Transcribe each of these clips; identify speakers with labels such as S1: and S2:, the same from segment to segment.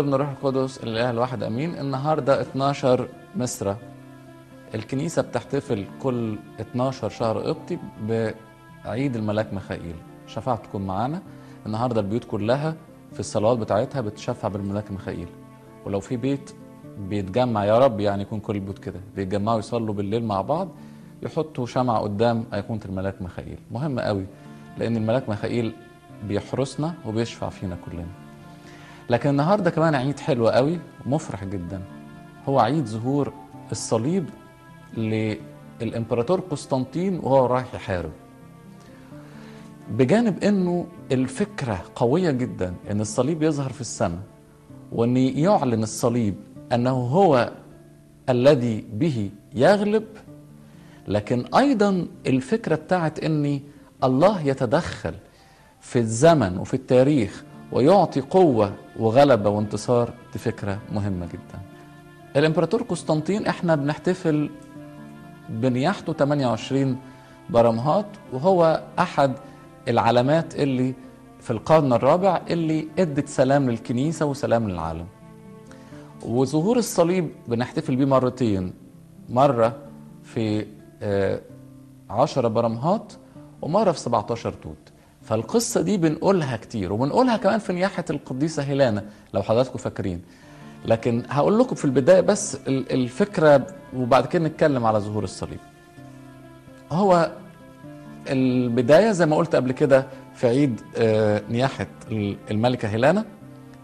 S1: الاب والابن والروح القدس الإله الواحد أمين. النهارده 12 مصر الكنيسة بتحتفل كل 12 شهر قبطي بعيد الملاك ميخائيل. شفاعة تكون معانا. النهارده البيوت كلها في الصلوات بتاعتها بتشفع بالملاك ميخائيل. ولو في بيت بيتجمع يا رب يعني يكون كل البيوت كده بيتجمعوا يصلوا بالليل مع بعض يحطوا شمعة قدام أيقونة الملاك ميخائيل. مهم قوي لأن الملاك ميخائيل بيحرسنا وبيشفع فينا كلنا. لكن النهارده كمان عيد حلو قوي مفرح جدا. هو عيد ظهور الصليب للإمبراطور قسطنطين وهو رايح يحارب. بجانب إنه الفكرة قوية جدا إن الصليب يظهر في السماء وإن يعلن الصليب إنه هو الذي به يغلب لكن أيضا الفكرة بتاعت ان الله يتدخل في الزمن وفي التاريخ ويعطي قوة وغلبة وانتصار دي فكرة مهمة جدا. الإمبراطور قسطنطين إحنا بنحتفل بنياحته 28 برمهات وهو أحد العلامات اللي في القرن الرابع اللي إدت سلام للكنيسة وسلام للعالم. وظهور الصليب بنحتفل بيه مرتين. مرة في عشرة برمهات ومرة في 17 توت. فالقصة دي بنقولها كتير وبنقولها كمان في نياحه القديسة هيلانا لو حضراتكم فاكرين. لكن هقول لكم في البداية بس الفكرة وبعد كده نتكلم على ظهور الصليب. هو البداية زي ما قلت قبل كده في عيد نياحه الملكة هيلانا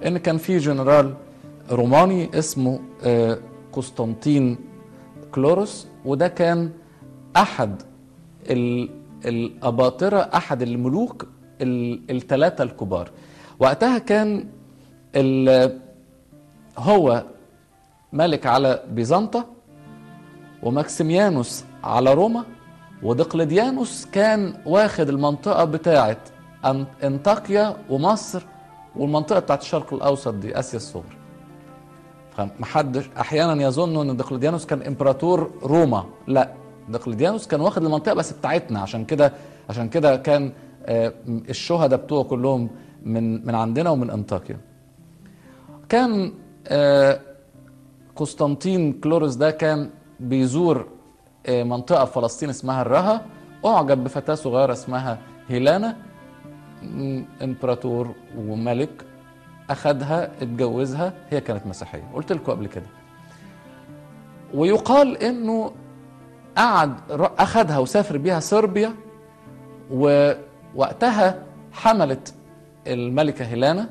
S1: إن كان في جنرال روماني اسمه قسطنطين كلوروس وده كان أحد الأباطرة أحد الملوك الثلاثه الكبار. وقتها كان هو ملك على بيزنطة وماكسيميانوس على روما ودقلديانوس كان واخد المنطقة بتاعة أنطاكيا ومصر والمنطقة بتاعت الشرق الأوسط دي آسيا الصغرى. فمحدش أحيانا يظن أن دقلديانوس كان إمبراطور روما. لا دقلديانوس كان واخد المنطقة بس بتاعتنا. عشان كده عشان كده كان الشهداء بتوعه كلهم من من عندنا ومن أنطاكيا. كان قسطنطين كلورس ده كان بيزور منطقة في فلسطين اسمها الرها أعجب بفتاة صغيرة اسمها هيلانا. إمبراطور وملك أخدها اتجوزها هي كانت مسيحية. قلت لكم قبل كده. ويقال إنه قعد اخدها وسافر بيها صربيا ووقتها حملت الملكة هيلانا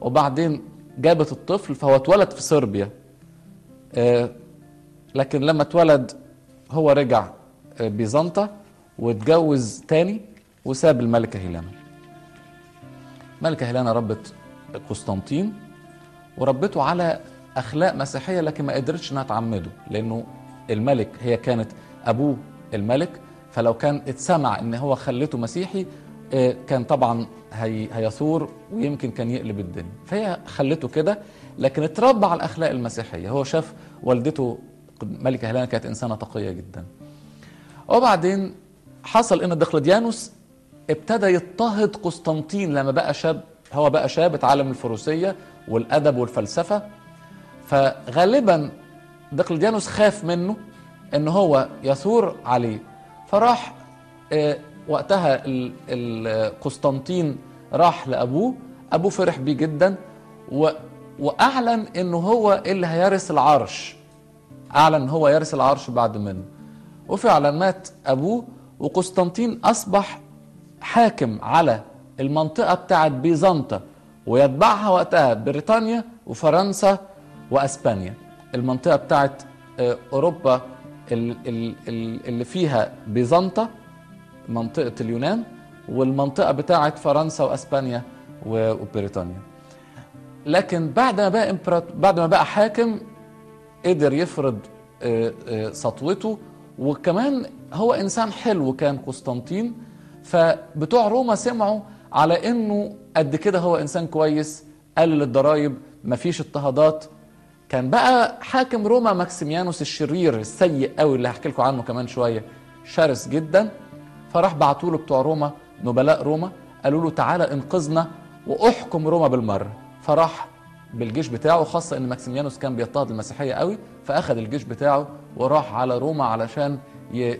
S1: وبعدين جابت الطفل فهو اتولد في صربيا. آه لكن لما اتولد هو رجع آه بيزنطة واتجوز تاني وساب الملكة هيلانا الملكة هيلانا ربت قسطنطين وربته على أخلاق مسيحية لكن ما قدرتش إنها تعمده لأنه الملك هي كانت أبوه الملك فلو كان اتسمع إن هو خلته مسيحي آه كان طبعا هي هيثور ويمكن كان يقلب الدنيا. فهي خلته كده لكن اتربى على الأخلاق المسيحية. هو شاف والدته ملكة هيلانا كانت إنسانة تقية جدا. وبعدين حصل إن دقلديانوس ابتدى يضطهد قسطنطين لما بقى شاب هو بقى شاب اتعلم الفروسية والأدب والفلسفة. فغالبا دقلديانوس خاف منه إن هو يثور عليه. فراح آه وقتها قسطنطين راح لأبوه. أبوه فرح بيه جدا و وأعلن إنه هو اللي هيرث العرش. أعلن هو يرث العرش بعد منه. وفعلا مات أبوه وقسطنطين أصبح حاكم على المنطقة بتاعت بيزنطة ويتبعها وقتها بريطانيا وفرنسا وأسبانيا. المنطقة بتاعت أوروبا اللي فيها بيزنطة منطقة اليونان والمنطقة بتاعت فرنسا وأسبانيا وبريطانيا. لكن بعد ما بقى بعد ما بقى حاكم قدر يفرض سطوته. وكمان هو إنسان حلو كان قسطنطين. فبتوع روما سمعوا على إنه قد كده هو إنسان كويس قلل الضرايب مفيش اضطهادات. كان بقى حاكم روما ماكسيميانوس الشرير السيء قوي اللي هحكي لكم عنه كمان شوية شرس جدا. فراح بعتوا له بتوع روما نبلاء روما قالوا له تعالى انقذنا واحكم روما بالمرة. فراح بالجيش بتاعه خاصة إن ماكسيميانوس كان بيضطهد المسيحية قوي فاخد الجيش بتاعه وراح على روما علشان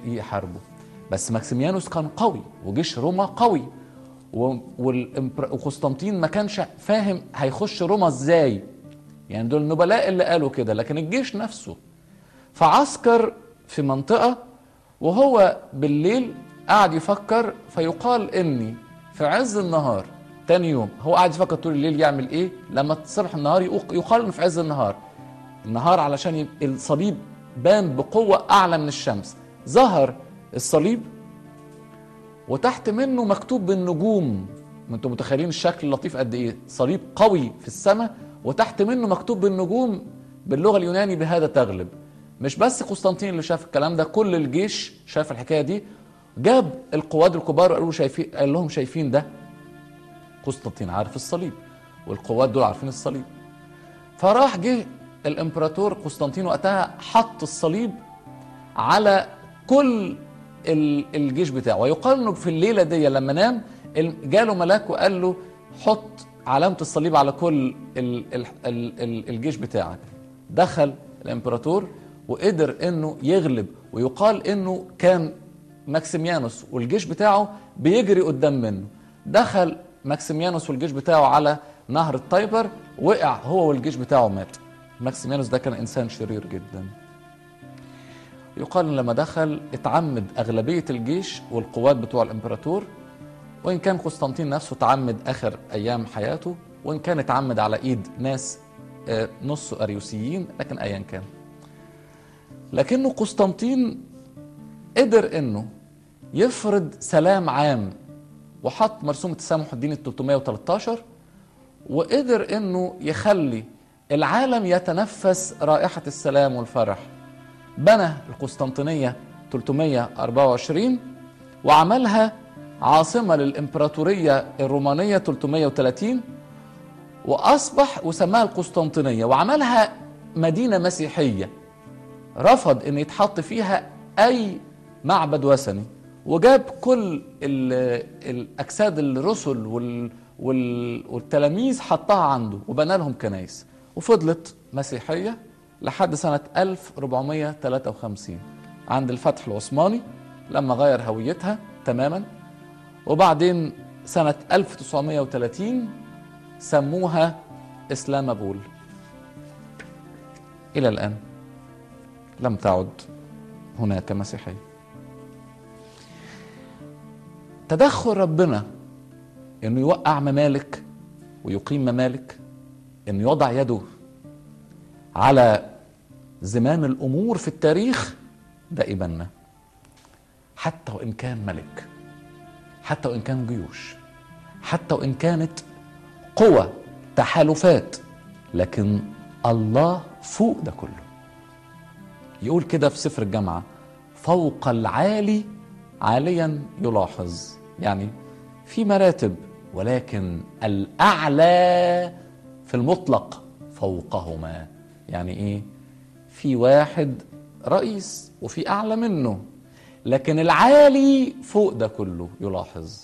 S1: يحاربه. بس ماكسيميانوس كان قوي وجيش روما قوي وقسطنطين ما كانش فاهم هيخش روما إزاي. يعني دول النبلاء اللي قالوا كده لكن الجيش نفسه فعسكر في منطقة وهو بالليل قاعد يفكر فيقال إني في عز النهار تاني يوم هو قاعد يفكر طول الليل يعمل إيه؟ لما تصبح النهار يقال إنه في عز النهار. النهار علشان الصليب بان بقوة أعلى من الشمس. ظهر الصليب وتحت منه مكتوب بالنجوم. أنتم متخيلين الشكل اللطيف قد إيه؟ صليب قوي في السماء وتحت منه مكتوب بالنجوم باللغة اليوناني بهذا تغلب مش بس قسطنطين اللي شاف الكلام ده كل الجيش شاف الحكاية دي. جاب القواد الكبار وقالوا شايفين قال لهم شايفين ده قسطنطين عارف الصليب والقواد دول عارفين الصليب. فراح جه الإمبراطور قسطنطين وقتها حط الصليب على كل ال- الجيش بتاعه. ويقال انه في الليلة دي لما نام ال- جاله ملاك وقال له حط علامة الصليب على كل ال ال ال ال الجيش بتاعك. دخل الإمبراطور وقدر إنه يغلب ويقال إنه كان ماكسيميانوس والجيش بتاعه بيجري قدام منه. دخل ماكسيميانوس والجيش بتاعه على نهر التايبر وقع هو والجيش بتاعه مات. ماكسيميانوس ده كان إنسان شرير جدا. يقال إن لما دخل اتعمد أغلبية الجيش والقوات بتوع الإمبراطور وإن كان قسطنطين نفسه تعمد آخر أيام حياته وإن كان اتعمد على إيد ناس آه، نص أريوسيين لكن ايا كان. لكنه قسطنطين قدر إنه يفرض سلام عام وحط مرسوم التسامح الديني 313 وقدر إنه يخلي العالم يتنفس رائحة السلام والفرح. بنى القسطنطينية 324 وعملها عاصمة للإمبراطورية الرومانية 330 وأصبح وسماها القسطنطينية وعملها مدينة مسيحية. رفض أن يتحط فيها أي معبد وثني وجاب كل ال- الأجساد الرسل وال وال والتلاميذ حطها عنده وبنى لهم كنايس وفضلت مسيحية لحد سنة 1453 عند الفتح العثماني لما غير هويتها تماما وبعدين سنة 1930 سموها إسلام بول إلى الآن لم تعد هناك مسيحية. تدخل ربنا إنه يوقع ممالك ويقيم ممالك إنه يضع يده على زمام الأمور في التاريخ ده ايماننا حتى وإن كان ملك. حتى وإن كان جيوش حتى وإن كانت قوى تحالفات لكن الله فوق ده كله. يقول كده في سفر الجامعة فوق العالي عاليا يلاحظ يعني في مراتب ولكن الأعلى في المطلق فوقهما. يعني إيه؟ في واحد رئيس وفي أعلى منه. لكن العالي فوق ده كله يلاحظ.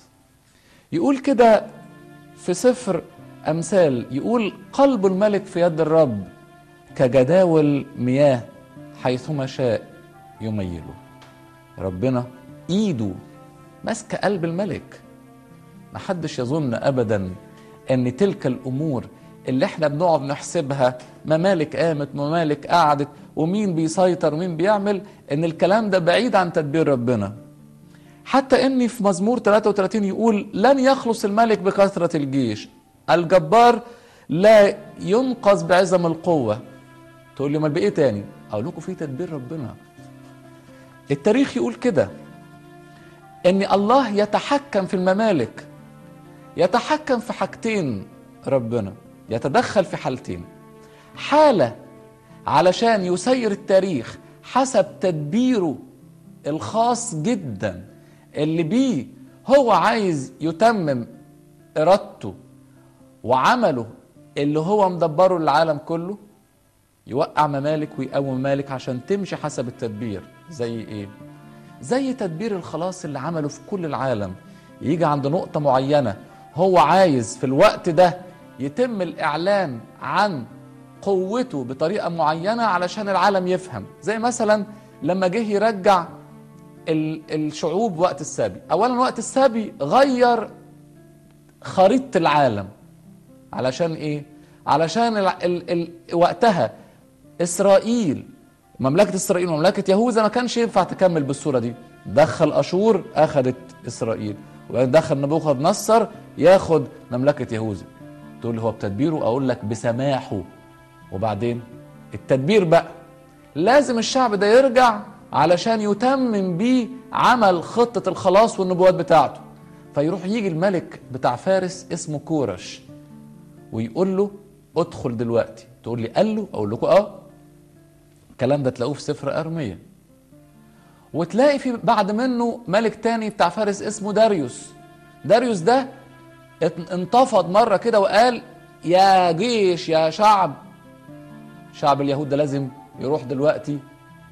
S1: يقول كده في سفر أمثال يقول قلب الملك في يد الرب كجداول مياه حيثما شاء يميله. ربنا إيده ماسكة قلب الملك. محدش يظن ابدا إن تلك الأمور اللي إحنا بنقعد نحسبها ممالك قامت ممالك قعدت ومين بيسيطر ومين بيعمل إن الكلام ده بعيد عن تدبير ربنا. حتى إني في مزمور 33 يقول لن يخلص الملك بكثرة الجيش. الجبار لا ينقذ بعزم القوة. تقول لي أمال بإيه تاني؟ أقول لكم في تدبير ربنا. التاريخ يقول كده إن الله يتحكم في الممالك يتحكم في حاجتين ربنا يتدخل في حالتين. حالة علشان يسير التاريخ حسب تدبيره الخاص جدا. اللي بيه هو عايز يتمم إرادته وعمله اللي هو مدبره للعالم كله يوقع ممالك ويقوم ممالك عشان تمشي حسب التدبير. زي إيه؟ زي تدبير الخلاص اللي عمله في كل العالم. يجي عند نقطة معينة هو عايز في الوقت ده يتم الإعلان عن قوته بطريقة معينة علشان العالم يفهم. زي مثلا لما جه يرجع الشعوب وقت السبي اولا وقت السبي غير خريطة العالم. علشان إيه؟ علشان ال ال ال وقتها إسرائيل مملكة إسرائيل ومملكة يهوذا ما كانش ينفع تكمل بالصورة دي. دخل أشور أخذت إسرائيل. وبعدين دخل نبوخذ نصر ياخد مملكة يهوذا. تقول لي هو بتدبيره؟ أقول لك بسماحه. وبعدين التدبير بقى. لازم الشعب ده يرجع علشان يتمم بيه عمل خطة الخلاص والنبوات بتاعته. فيروح يجي الملك بتاع فارس اسمه كورش ويقول له ادخل دلوقتي. تقول لي قال له؟ أقول لكم آه. الكلام ده تلاقوه في سفر أرمية. وتلاقي في بعد منه ملك تاني بتاع فارس اسمه داريوس. داريوس ده انتفض مرة كده وقال يا جيش يا شعب شعب اليهود ده لازم يروح دلوقتي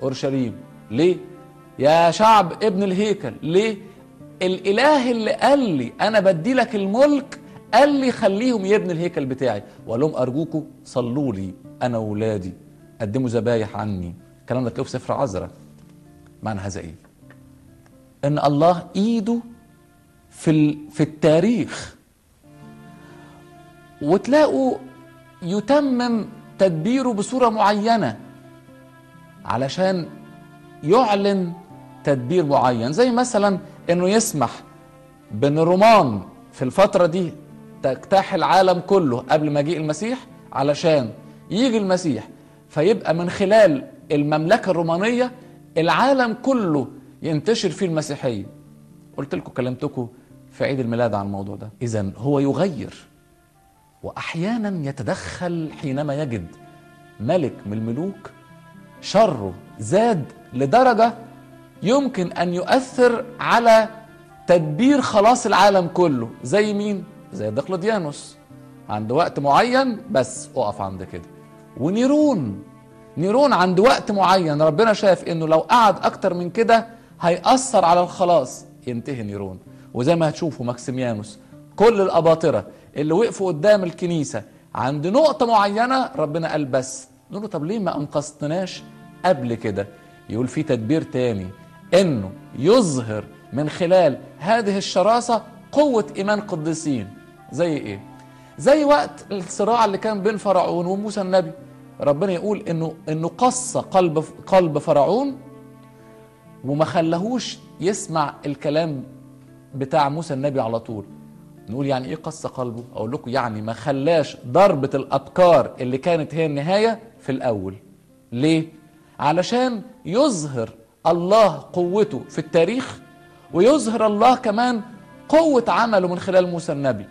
S1: أورشليم. ليه؟ يا شعب ابن الهيكل ليه؟ الإله اللي قال لي أنا بدي لك الملك قال لي خليهم يبني الهيكل بتاعي. وقال لهم ارجوكم صلوا لي أنا واولادي قدموا ذبايح عني. الكلام ده في سفر عذراء معنى هذا إيه؟ إن الله إيده في في التاريخ. وتلاقوا يتمم تدبيره بصورة معينة علشان يعلن تدبير معين. زي مثلا إنه يسمح بإن الرومان في الفترة دي تجتاح العالم كله قبل مجيء المسيح علشان يجي المسيح فيبقى من خلال المملكة الرومانية العالم كله ينتشر فيه المسيحية. قلت لكم كلمتكم في عيد الميلاد عن الموضوع ده. اذا هو يغير. واحيانا يتدخل حينما يجد ملك من الملوك شره زاد لدرجة يمكن أن يؤثر على تدبير خلاص العالم كله. زي مين؟ زي دقلديانوس عند وقت معين بس أقف عند كده. ونيرون. نيرون عند وقت معين ربنا شاف إنه لو قعد أكتر من كده هيأثر على الخلاص. ينتهي نيرون. وزي ما هتشوفوا ماكسيميانوس كل الأباطرة اللي وقفوا قدام الكنيسة عند نقطة معينة ربنا قال بس. نقول له طب ليه ما أنقذتناش قبل كده؟ يقول في تدبير تاني إنه يظهر من خلال هذه الشراسة قوة إيمان قديسين. زي إيه؟ زي وقت الصراع اللي كان بين فرعون وموسى النبي. ربنا يقول إنه إنه قص قلب قلب فرعون وما خلاهوش يسمع الكلام بتاع موسى النبي على طول. نقول يعني إيه قص قلبه؟ أقول لكم يعني ما خلاش ضربة الأبكار اللي كانت هي النهاية في الأول. ليه؟ علشان يظهر الله قوته في التاريخ ويظهر الله كمان قوة عمله من خلال موسى النبي.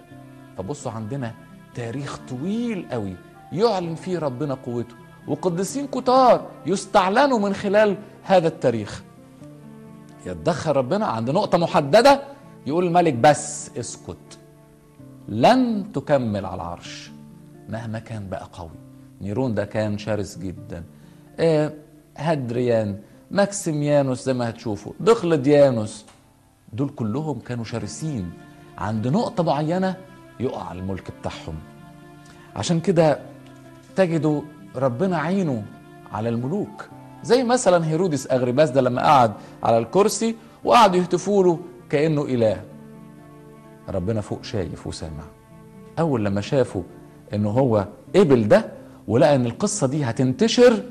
S1: فبصوا عندنا تاريخ طويل قوي يعلن فيه ربنا قوته وقديسين كتار يستعلنوا من خلال هذا التاريخ. يتدخل ربنا عند نقطة محددة يقول الملك بس اسكت. لن تكمل على العرش. مهما كان بقى قوي. نيرون ده كان شرس جدا. آه هدريان ماكسيميانوس زي ما هتشوفوا دقلديانوس دول كلهم كانوا شرسين. عند نقطة معينة يقع الملك بتاعهم. عشان كده تجدوا ربنا عينه على الملوك. زي مثلا هيرودس اغرباس ده لما قعد على الكرسي وقعدوا يهتفوا له كأنه إله. ربنا فوق شايف وسامع أول لما شافوا انه هو قبل ده ولقى إن القصة دي هتنتشر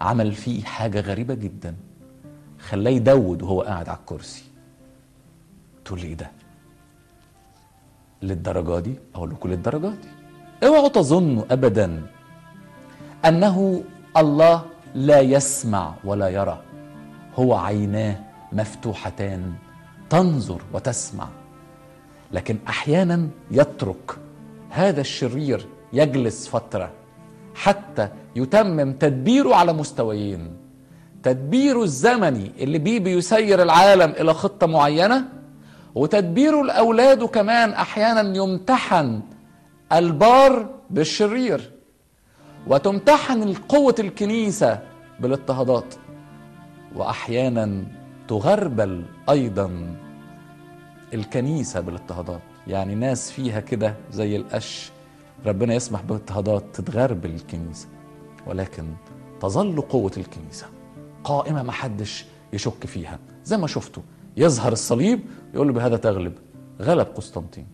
S1: عمل فيه حاجة غريبة جدا. خلاه يدود وهو قاعد على الكرسي. تقول لي إيه ده؟ للدرجة دي؟ أقول لكم للدرجة دي. اوعوا تظنوا ابدا أنه الله لا يسمع ولا يرى. هو عيناه مفتوحتان تنظر وتسمع. لكن أحيانا يترك هذا الشرير يجلس فترة حتى يتمم تدبيره على مستويين. تدبيره الزمني اللي بيه بيسير العالم إلى خطة معينة وتدبيره لاولاده كمان أحيانا يمتحن البار بالشرير وتمتحن قوة الكنيسة بالاضطهادات وأحيانا تغربل أيضا الكنيسة بالاضطهادات. يعني ناس فيها كده زي القش ربنا يسمح باضطهادات تتغربل الكنيسة ولكن تظل قوة الكنيسة قائمة ما حدش يشك فيها. زي ما شفتوا يظهر الصليب يقول له بهذا تغلب غلب قسطنطين.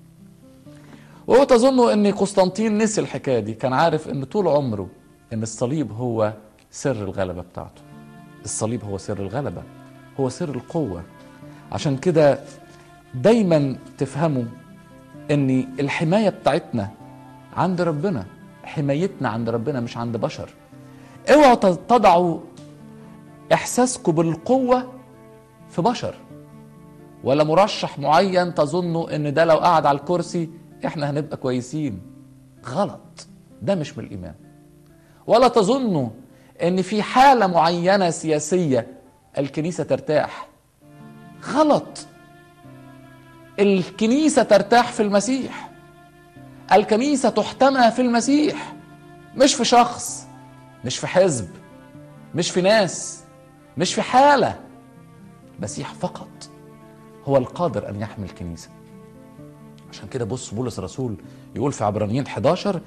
S1: وهو تظن إن قسطنطين نسي الحكاية دي كان عارف إن طول عمره إن الصليب هو سر الغلبة بتاعته. الصليب هو سر الغلبة هو سر القوة. عشان كده دايما تفهموا ان الحماية بتاعتنا عند ربنا حمايتنا عند ربنا مش عند بشر. اوعوا تضعوا احساسكم بالقوة في بشر. ولا مرشح معين تظنوا إن ده لو قعد على الكرسي إحنا هنبقى كويسين. غلط. ده مش من الإيمان. ولا تظنوا إن في حالة معينة سياسية الكنيسة ترتاح. غلط. الكنيسة ترتاح في المسيح. الكنيسة تحتمى في المسيح. مش في شخص مش في حزب مش في ناس مش في حالة. المسيح فقط هو القادر أن يحمي الكنيسة. عشان كده بص بولس الرسول يقول في عبرانيين 11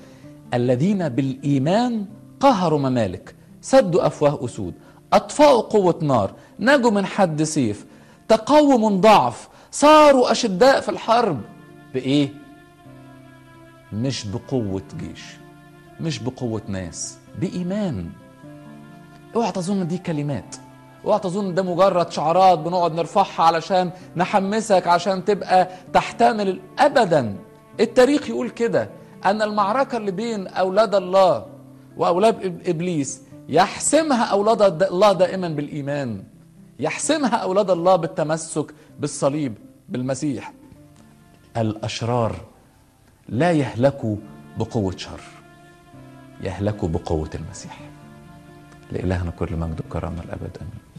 S1: الذين بالإيمان قهروا ممالك سدوا أفواه أسود اطفاوا قوة نار نجوا من حد سيف تقووا من ضعف صاروا أشداء في الحرب. بإيه؟ مش بقوة جيش مش بقوة ناس بإيمان. اوعى تظن دي كلمات اوعى تظن ده مجرد شعارات بنقعد نرفعها علشان نحمسك عشان تبقى تحتمل. ابدا التاريخ يقول كده أن المعركة اللي بين أولاد الله وأولاد إبليس يحسمها أولاد الله دائما بالإيمان. يحسمها أولاد الله بالتمسك بالصليب بالمسيح. الأشرار لا يهلكوا بقوة شر يهلكوا بقوة المسيح. لإلهنا كل مجد وكرامة الأبد آمين.